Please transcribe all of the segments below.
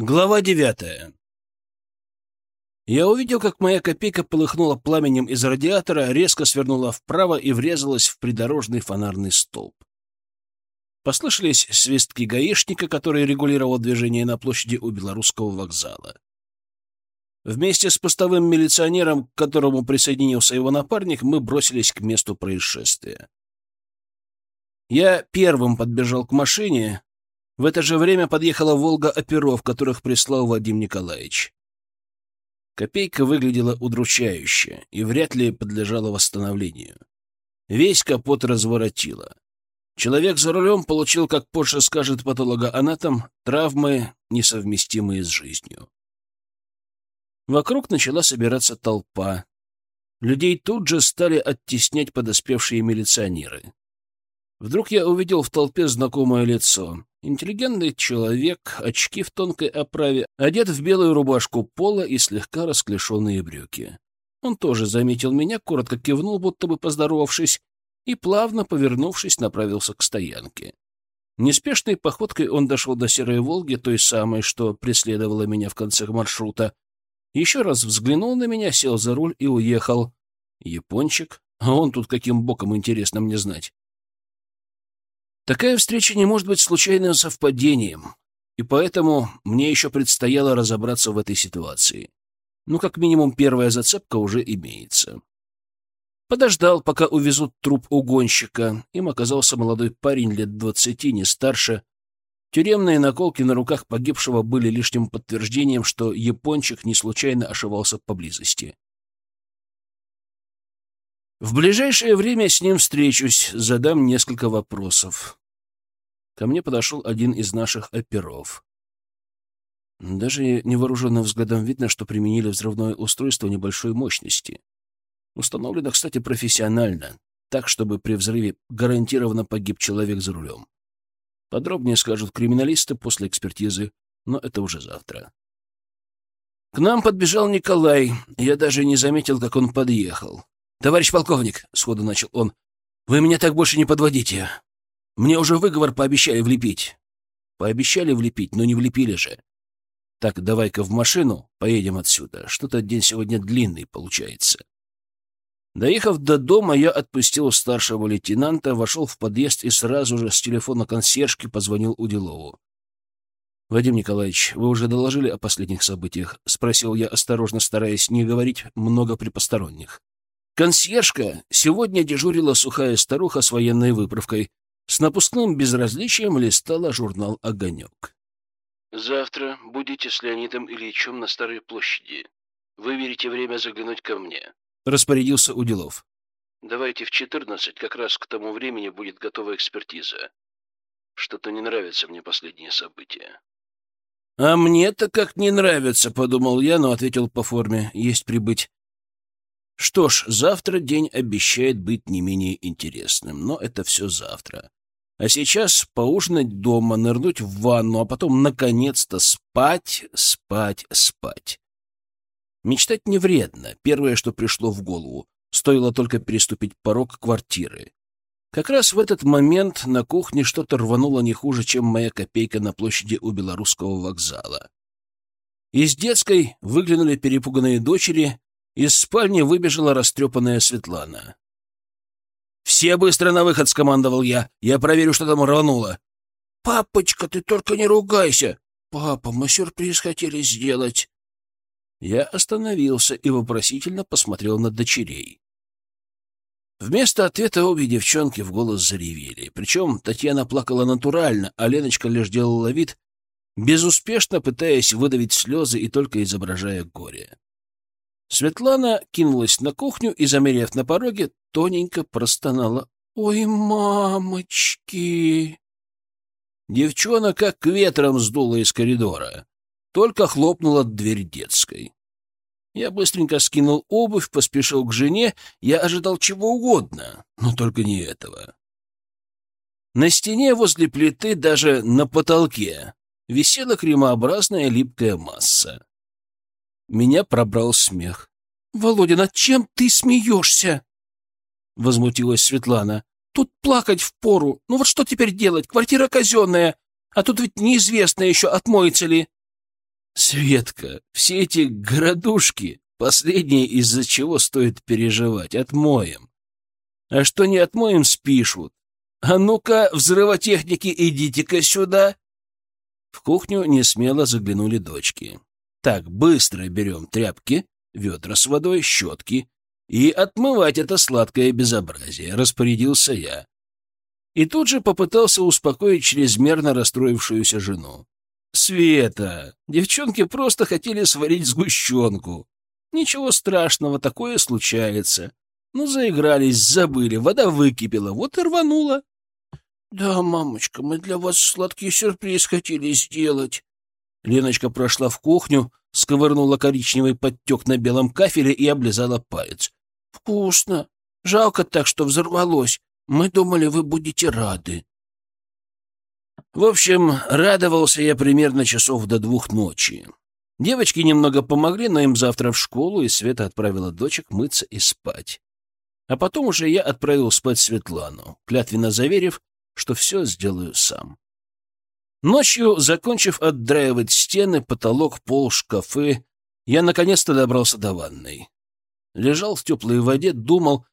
Глава девятая. Я увидел, как моя копейка полыхнула пламенем из радиатора, резко свернула вправо и врезалась в придорожный фонарный столб. Послышались свистки гаишника, который регулировал движение на площади у Белорусского вокзала. Вместе с постовым милиционером, к которому присоединился его напарник, мы бросились к месту происшествия. Я первым подбежал к машине, в это же время подъехала «Волга» оперов, которых прислал Вадим Николаевич. Копейка выглядела удручающе и вряд ли подлежала восстановлению. Весь капот разворотило. Человек за рулем получил, как позже скажет патологоанатом, травмы, несовместимые с жизнью. Вокруг начала собираться толпа. Людей тут же стали оттеснять подоспевшие милиционеры. Вдруг я увидел в толпе знакомое лицо. Интеллигентный человек, очки в тонкой оправе, одет в белую рубашку пола и слегка расклешенные брюки. Он тоже заметил меня, коротко кивнул, будто бы поздоровавшись, и, плавно повернувшись, направился к стоянке. Неспешной походкой он дошел до серой «Волги», той самой, что преследовала меня в конце маршрута. Еще раз взглянул на меня, сел за руль и уехал. Япончик? А он тут каким боком, интересно мне знать. Такая встреча не может быть случайным совпадением, и поэтому мне еще предстояло разобраться в этой ситуации. Ну, как минимум, первая зацепка уже имеется. Подождал, пока увезут труп угонщика. Им оказался молодой парень лет двадцати, не старше. Тюремные наколки на руках погибшего были лишним подтверждением, что япончик не случайно ошивался поблизости. В ближайшее время с ним встречусь, задам несколько вопросов. Ко мне подошел один из наших оперов. Даже невооруженным взглядом видно, что применили взрывное устройство небольшой мощности. Установлено, кстати, профессионально, так, чтобы при взрыве гарантированно погиб человек за рулем. Подробнее скажут криминалисты после экспертизы, но это уже завтра. К нам подбежал Николай. Я даже не заметил, как он подъехал. «Товарищ полковник», — сходу начал он, — «вы меня так больше не подводите. Мне уже выговор пообещали влепить». «Пообещали влепить, но не влепили же. Так, давай-ка в машину, поедем отсюда. Что-то день сегодня длинный получается». Доехав до дома, я отпустил старшего лейтенанта, вошел в подъезд и сразу же с телефона консьержки позвонил Уделову. — Вадим Николаевич, вы уже доложили о последних событиях? — спросил я, осторожно стараясь не говорить много при посторонних. Консьержка сегодня дежурила сухая старуха с военной выправкой. С напускным безразличием листала журнал «Огонек». «Завтра будете с Леонидом Ильичем на Старой площади. Выберите время заглянуть ко мне», — распорядился Уделов. «Давайте в четырнадцать, как раз к тому времени будет готова экспертиза. Что-то не нравится мне последние события». «А мне-то как не нравится», — подумал я, но ответил по форме. «Есть прибыть». Что ж, завтра день обещает быть не менее интересным, но это все завтра. А сейчас поужинать дома, нырнуть в ванну, а потом, наконец-то, спать, спать, спать. Мечтать не вредно. Первое, что пришло в голову, стоило только переступить порог квартиры. Как раз в этот момент на кухне что-то рвануло не хуже, чем моя копейка на площади у Белорусского вокзала. Из детской выглянули перепуганные дочери, из спальни выбежала растрепанная Светлана. «Все быстро на выход!» — скомандовал я. «Я проверю, что там рвануло». «Папочка, ты только не ругайся!» «Папа, мы сюрприз хотели сделать». Я остановился и вопросительно посмотрел на дочерей. Вместо ответа обе девчонки в голос заревели. Причем Татьяна плакала натурально, а Леночка лишь делала вид, безуспешно пытаясь выдавить слезы и только изображая горе. Светлана кинулась на кухню и, замерев на пороге, тоненько простонала. «Ой, мамочки!» Девчонка как ветром сдула из коридора. Только хлопнула дверь детской. Я быстренько скинул обувь, поспешил к жене. Я ожидал чего угодно, но только не этого. На стене возле плиты, даже на потолке, висела кремообразная липкая масса. Меня пробрал смех. — Володя, над чем ты смеешься? — возмутилась Светлана. — Тут плакать впору. Ну вот что теперь делать? Квартира казенная. А тут ведь неизвестно еще, отмоется ли. Светка, все эти городушки, последнее из-за чего стоит переживать, отмоем. А что не отмоем, спишут. А ну-ка, взрывотехники, идите-ка сюда. В кухню не смело заглянули дочки. Так, быстро берем тряпки, ведра с водой, щетки и отмывать это сладкое безобразие, распорядился я. И тут же попытался успокоить чрезмерно расстроившуюся жену. «Света, девчонки просто хотели сварить сгущенку. Ничего страшного, такое случается. Ну, заигрались, забыли, вода выкипела, вот и рванула». «Да, мамочка, мы для вас сладкий сюрприз хотели сделать». Леночка прошла в кухню, сковырнула коричневый подтек на белом кафеле и облизала палец. «Вкусно. Жалко так, что взорвалось. Мы думали, вы будете рады». В общем, радовался я примерно часов до двух ночи. Девочки немного помогли, но им завтра в школу, и Света отправила дочек мыться и спать. А потом уже я отправил спать Светлану, клятвенно заверив, что все сделаю сам. Ночью, закончив отдраивать стены, потолок, пол, шкафы, я наконец-то добрался до ванной. Лежал в теплой воде, думал,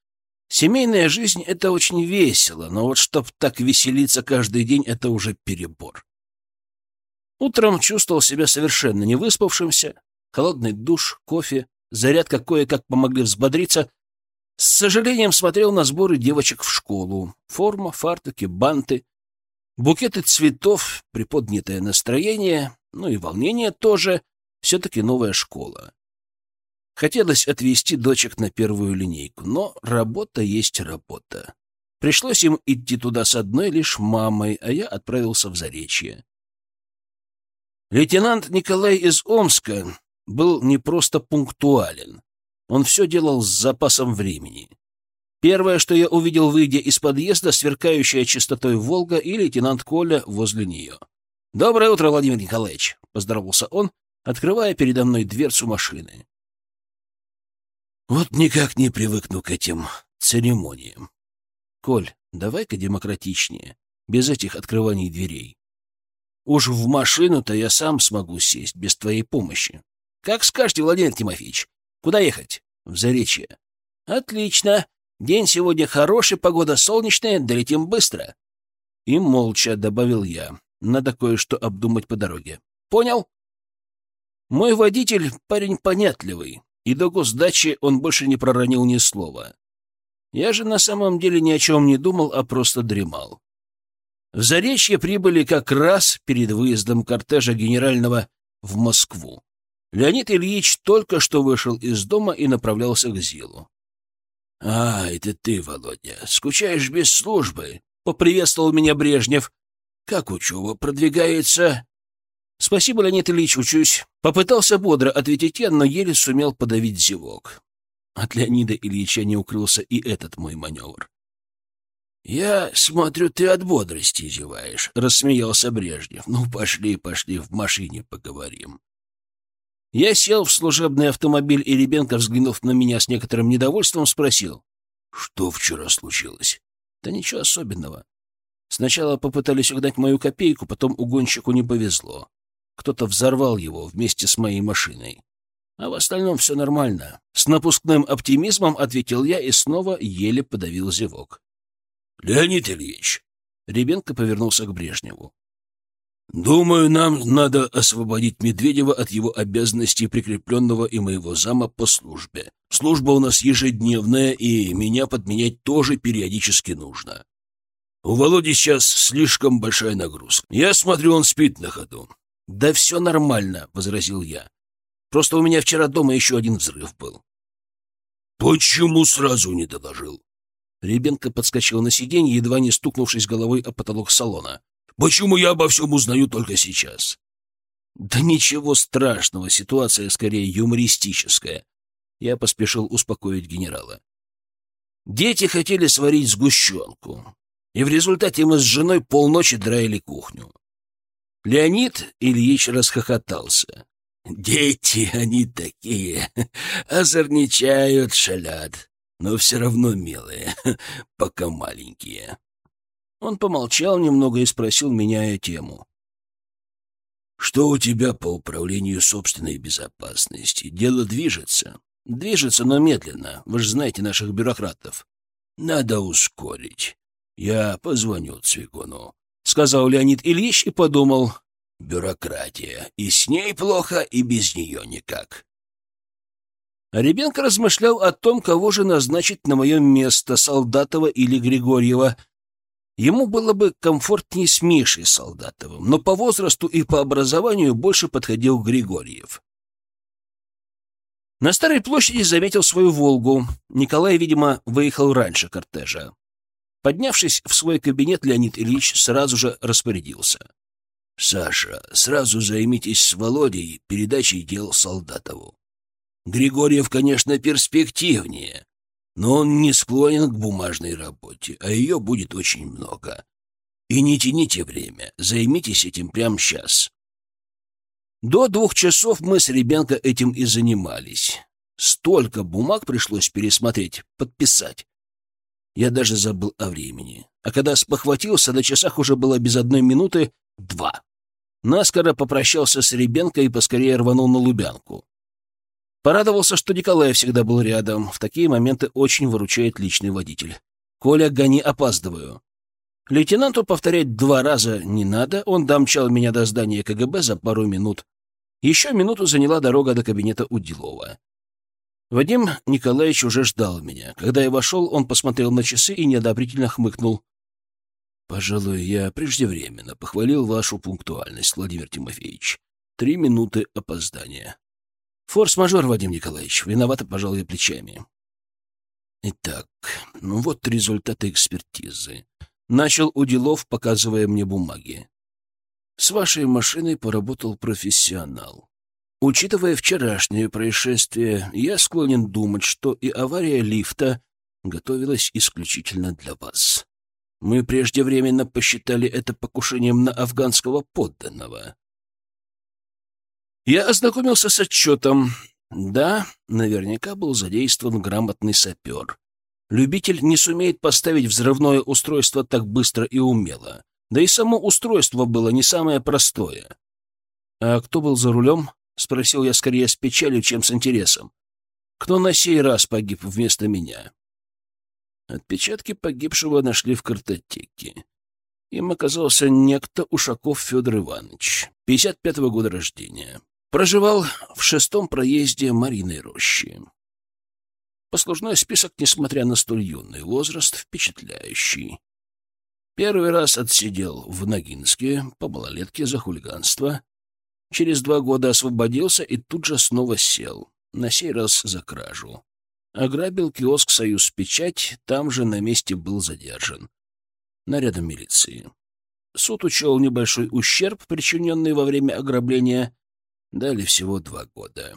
семейная жизнь — это очень весело, но вот чтоб так веселиться каждый день — это уже перебор. Утром чувствовал себя совершенно невыспавшимся, холодный душ, кофе, зарядка кое-как помогли взбодриться. С сожалением смотрел на сборы девочек в школу. Форма, фартуки, банты — Букеты цветов, приподнятое настроение, ну и волнение тоже. Все-таки новая школа. Хотелось отвезти дочек на первую линейку, но работа есть работа. Пришлось им идти туда с одной лишь мамой, а я отправился в Заречье. Лейтенант Николай из Омска был не просто пунктуален. Он все делал с запасом времени. Первое, что я увидел, выйдя из подъезда, сверкающая чистотой «Волга» и лейтенант Коля возле нее. «Доброе утро, Владимир Николаевич!» — поздоровался он, открывая передо мной дверцу машины. «Вот никак не привыкну к этим церемониям. Коль, давай-ка демократичнее, без этих открываний дверей. Уж в машину-то я сам смогу сесть, без твоей помощи. Как скажете, Владимир Тимофеевич, куда ехать? В Заречье. Отлично. День сегодня хороший, погода солнечная, долетим быстро. И молча добавил я. Надо кое-что обдумать по дороге. Понял? Мой водитель — парень понятливый, и до госдачи он больше не проронил ни слова. Я же на самом деле ни о чем не думал, а просто дремал. В Заречье прибыли как раз перед выездом кортежа генерального в Москву. Леонид Ильич только что вышел из дома и направлялся к Зилу. — А, это ты, Володя. Скучаешь без службы? — поприветствовал меня Брежнев. — Как учеба продвигается? — Спасибо, Леонид Ильич, учусь. Попытался бодро ответить я, но еле сумел подавить зевок. От Леонида Ильича не укрылся и этот мой маневр. — Я смотрю, ты от бодрости зеваешь, — рассмеялся Брежнев. — Ну, пошли, пошли, в машине поговорим. Я сел в служебный автомобиль, и Ребенко, взглянув на меня с некоторым недовольством, спросил. «Что вчера случилось?» «Да ничего особенного. Сначала попытались угнать мою копейку, потом угонщику не повезло. Кто-то взорвал его вместе с моей машиной. А в остальном все нормально. С напускным оптимизмом ответил я и снова еле подавил зевок. «Леонид Ильич!» Ребенко повернулся к Брежневу. Думаю, нам надо освободить Медведева от его обязанностей прикрепленного и моего зама по службе. Служба у нас ежедневная, и меня подменять тоже периодически нужно. У Володи сейчас слишком большая нагрузка. Я смотрю, он спит на ходу. — Да все нормально, — возразил я. Просто у меня вчера дома еще один взрыв был. — Почему сразу не доложил? Ребенка подскочил на сиденье, едва не стукнувшись головой о потолок салона. Почему я обо всем узнаю только сейчас? Да ничего страшного, ситуация скорее юмористическая. Я поспешил успокоить генерала. Дети хотели сварить сгущенку, и в результате мы с женой полночи драили кухню. Леонид Ильич расхохотался. Дети они такие, озорничают, шалят, но все равно милые, пока маленькие. Он помолчал немного и спросил, меняя тему. Что у тебя по управлению собственной безопасности? Дело движется. Движется, но медленно. Вы же знаете наших бюрократов. Надо ускорить. Я позвоню Цвигуну, — сказал Леонид Ильич и подумал. Бюрократия. И с ней плохо, и без нее никак. Ребенка размышлял о том, кого же назначить на мое место, Солдатова или Григорьева. Ему было бы комфортнее с Мишей Солдатовым, но по возрасту и по образованию больше подходил Григорьев. На Старой площади заметил свою «Волгу». Николай, видимо, выехал раньше кортежа. Поднявшись в свой кабинет, Леонид Ильич сразу же распорядился. — Саша, сразу займитесь с Володей передачей дел Солдатову. Григорьев, конечно, перспективнее, но он не склонен к бумажной работе, а ее будет очень много. И не тяните время, займитесь этим прямо сейчас. До двух часов мы с ребенка этим и занимались. Столько бумаг пришлось пересмотреть, подписать. Я даже забыл о времени. А когда спохватился, на часах уже было без одной минуты два. Наскоро попрощался с ребенком и поскорее рванул на Лубянку. Порадовался, что Николай всегда был рядом. В такие моменты очень выручает личный водитель. «Коля, гони, опаздываю». Лейтенанту повторять два раза не надо. Он домчал меня до здания КГБ за пару минут. Еще минуту заняла дорога до кабинета Удилова. Вадим Николаевич уже ждал меня. Когда я вошел, он посмотрел на часы и неодобрительно хмыкнул. «Пожалуй, я преждевременно похвалил вашу пунктуальность, Владимир Тимофеевич. Три минуты опоздания». Форс-мажор, Вадим Николаевич. Виновато пожал я плечами. Итак, ну вот результаты экспертизы. Начал Уделов, показывая мне бумаги. С вашей машиной поработал профессионал. Учитывая вчерашнее происшествие, я склонен думать, что и авария лифта готовилась исключительно для вас. Мы преждевременно посчитали это покушением на афганского подданного. Я ознакомился с отчетом. Да, наверняка был задействован грамотный сапер. Любитель не сумеет поставить взрывное устройство так быстро и умело. Да и само устройство было не самое простое. «А кто был за рулем?» — спросил я скорее с печалью, чем с интересом. «Кто на сей раз погиб вместо меня?» Отпечатки погибшего нашли в картотеке. Им оказался некто Ушаков Федор Иванович, 55-го года рождения. Проживал в шестом проезде Мариной рощи. Послужной список, несмотря на столь юный возраст, впечатляющий. Первый раз отсидел в Ногинске по малолетке за хулиганство. Через два года освободился и тут же снова сел, на сей раз за кражу. Ограбил киоск «Союз Печать», там же на месте был задержан. Нарядом милиции. Суд учел небольшой ущерб, причиненный во время ограбления, Дали всего два года.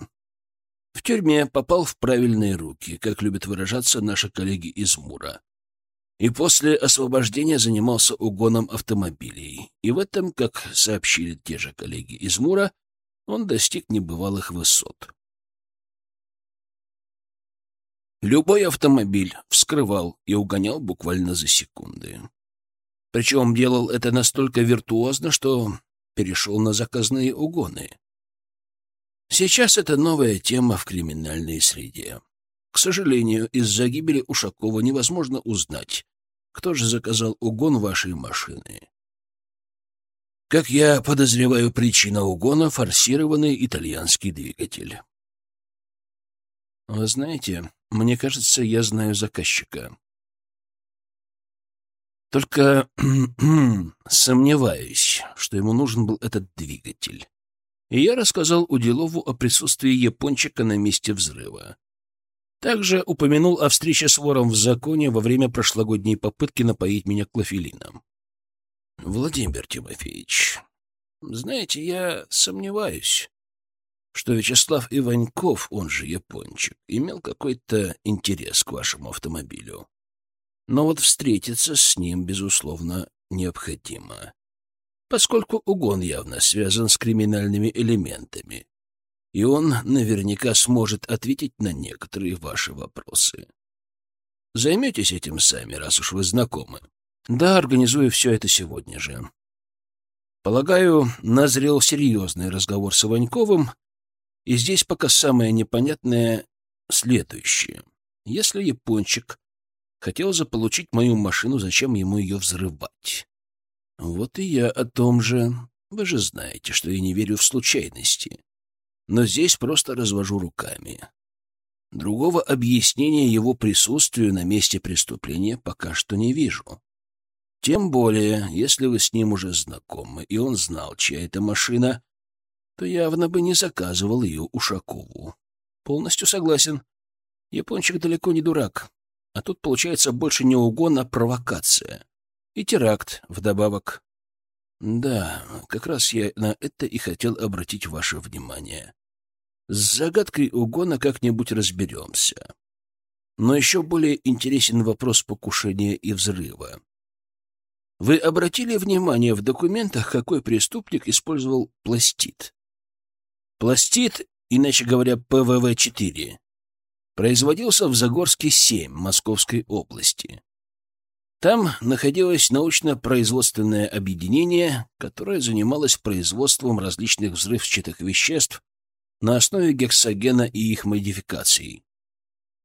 В тюрьме попал в правильные руки, как любят выражаться наши коллеги из Мура. И после освобождения занимался угоном автомобилей. И в этом, как сообщили те же коллеги из Мура, он достиг небывалых высот. Любой автомобиль вскрывал и угонял буквально за секунды. Причем делал это настолько виртуозно, что перешел на заказные угоны. Сейчас это новая тема в криминальной среде. К сожалению, из-за гибели Ушакова невозможно узнать, кто же заказал угон вашей машины. Как я подозреваю, причина угона — форсированный итальянский двигатель. Вы знаете, мне кажется, я знаю заказчика. Только сомневаюсь, что ему нужен был этот двигатель и я рассказал Уделову о присутствии япончика на месте взрыва. Также упомянул о встрече с вором в законе во время прошлогодней попытки напоить меня клофелином. Владимир Тимофеевич, знаете, я сомневаюсь, что Вячеслав Иваньков, он же япончик, имел какой-то интерес к вашему автомобилю. Но вот встретиться с ним, безусловно, необходимо поскольку угон явно связан с криминальными элементами, и он наверняка сможет ответить на некоторые ваши вопросы. Займетесь этим сами, раз уж вы знакомы. Да, организую все это сегодня же. Полагаю, назрел серьезный разговор с Иваньковым, и здесь пока самое непонятное следующее. Если япончик хотел заполучить мою машину, зачем ему ее взрывать? Вот и я о том же. Вы же знаете, что я не верю в случайности. Но здесь просто развожу руками. Другого объяснения его присутствию на месте преступления пока что не вижу. Тем более, если вы с ним уже знакомы, и он знал, чья это машина, то явно бы не заказывал ее Ушакову. Полностью согласен. Япончик далеко не дурак. А тут получается больше не угон, а провокация. И теракт вдобавок. Да, как раз я на это и хотел обратить ваше внимание. С загадкой угона как-нибудь разберемся. Но еще более интересен вопрос покушения и взрыва. Вы обратили внимание в документах, какой преступник использовал пластид? Пластид, иначе говоря, ПВВ-4, производился в Загорске-7 Московской области. Там находилось научно-производственное объединение, которое занималось производством различных взрывчатых веществ на основе гексогена и их модификаций.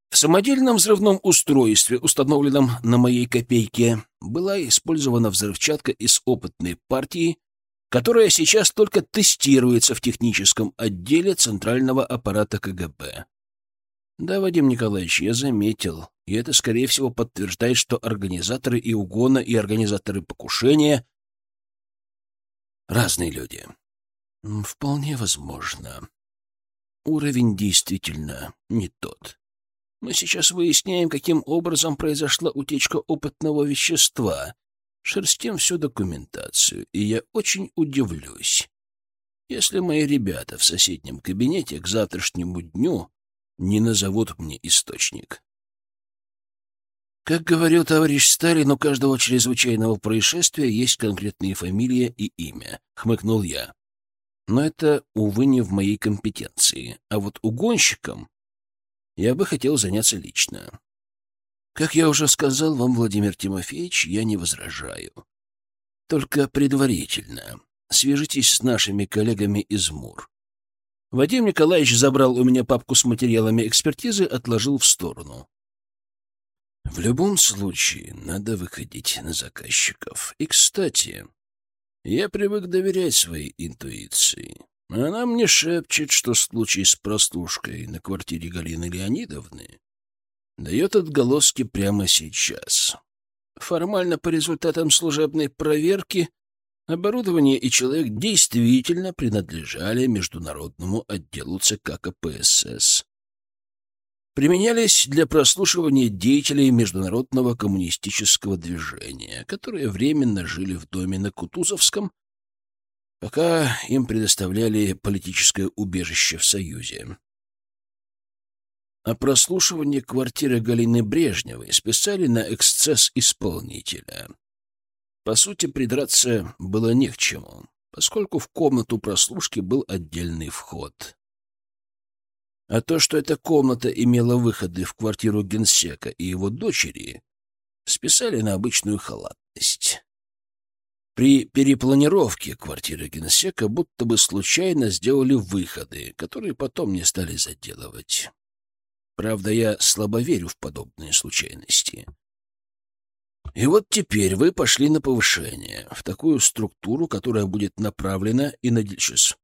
В самодельном взрывном устройстве, установленном на моей копейке, была использована взрывчатка из опытной партии, которая сейчас только тестируется в техническом отделе Центрального аппарата КГБ. Да, Вадим Николаевич, я заметил, и это, скорее всего, подтверждает, что организаторы и угона, и организаторы покушения — разные люди. Вполне возможно. Уровень действительно не тот. Мы сейчас выясняем, каким образом произошла утечка опытного вещества, шерстим всю документацию, и я очень удивлюсь, если мои ребята в соседнем кабинете к завтрашнему дню не назовут мне источник. Как говорил товарищ Сталин, у каждого чрезвычайного происшествия есть конкретные фамилия и имя, — хмыкнул я. Но это, увы, не в моей компетенции. А вот угонщиком я бы хотел заняться лично. Как я уже сказал вам, Владимир Тимофеевич, я не возражаю. Только предварительно свяжитесь с нашими коллегами из МУР. Вадим Николаевич забрал у меня папку с материалами экспертизы, отложил в сторону. В любом случае, надо выходить на заказчиков. И, кстати, я привык доверять своей интуиции. Она мне шепчет, что случай с простушкой на квартире Галины Леонидовны дает отголоски прямо сейчас. Формально по результатам служебной проверки Оборудование и человек действительно принадлежали международному отделу ЦК КПСС. Применялись для прослушивания деятелей международного коммунистического движения, которые временно жили в доме на Кутузовском, пока им предоставляли политическое убежище в Союзе. А прослушивание квартиры Галины Брежневой списали на эксцесс исполнителя — по сути, придраться было не к чему, поскольку в комнату прослушки был отдельный вход. А то, что эта комната имела выходы в квартиру генсека и его дочери, списали на обычную халатность. При перепланировке квартиры генсека будто бы случайно сделали выходы, которые потом не стали заделывать. Правда, я слабо верю в подобные случайности. И вот теперь вы пошли на повышение, в такую структуру, которая будет направлена и на сейчас.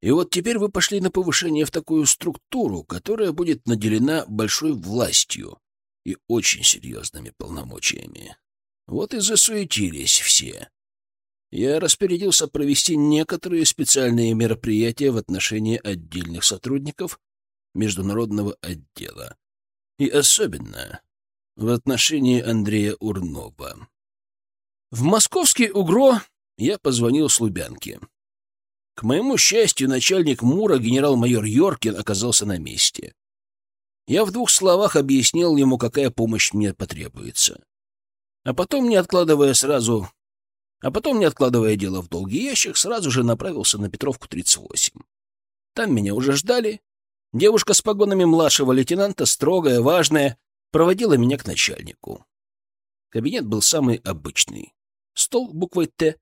И вот теперь вы пошли на повышение в такую структуру, которая будет наделена большой властью и очень серьезными полномочиями. Вот и засуетились все. Я распорядился провести некоторые специальные мероприятия в отношении отдельных сотрудников международного отдела. И особенно в отношении Андрея Урнова. В московский УГРО я позвонил Слубянке. К моему счастью, начальник МУРа, генерал-майор Йоркин, оказался на месте. Я в двух словах объяснил ему, какая помощь мне потребуется. А потом, не откладывая сразу... А потом, не откладывая дело в долгий ящик, сразу же направился на Петровку 38. Там меня уже ждали. Девушка с погонами младшего лейтенанта, строгая, важная, проводила меня к начальнику. Кабинет был самый обычный. Стол буквой «Т»,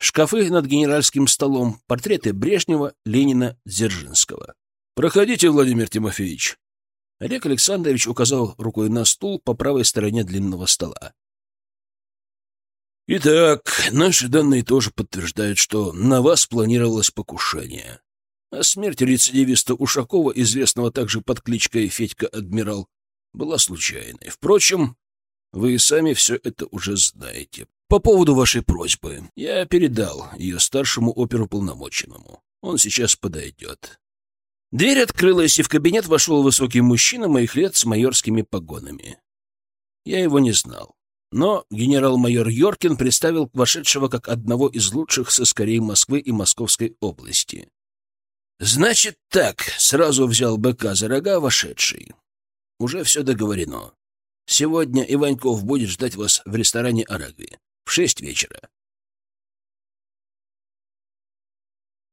Шкафы над генеральским столом, портреты Брежнева, Ленина, Дзержинского. «Проходите, Владимир Тимофеевич». Олег Александрович указал рукой на стул по правой стороне длинного стола. «Итак, наши данные тоже подтверждают, что на вас планировалось покушение. А смерть рецидивиста Ушакова, известного также под кличкой Федька Адмирал, была случайной. Впрочем, вы сами все это уже знаете. По поводу вашей просьбы, я передал ее старшему оперуполномоченному. Он сейчас подойдет. Дверь открылась, и в кабинет вошел высокий мужчина моих лет с майорскими погонами. Я его не знал. Но генерал-майор Йоркин представил вошедшего как одного из лучших сыскарей Москвы и Московской области. «Значит так», — сразу взял быка за рога вошедший. «Уже все договорено. Сегодня Иваньков будет ждать вас в ресторане «Арагви» в шесть вечера.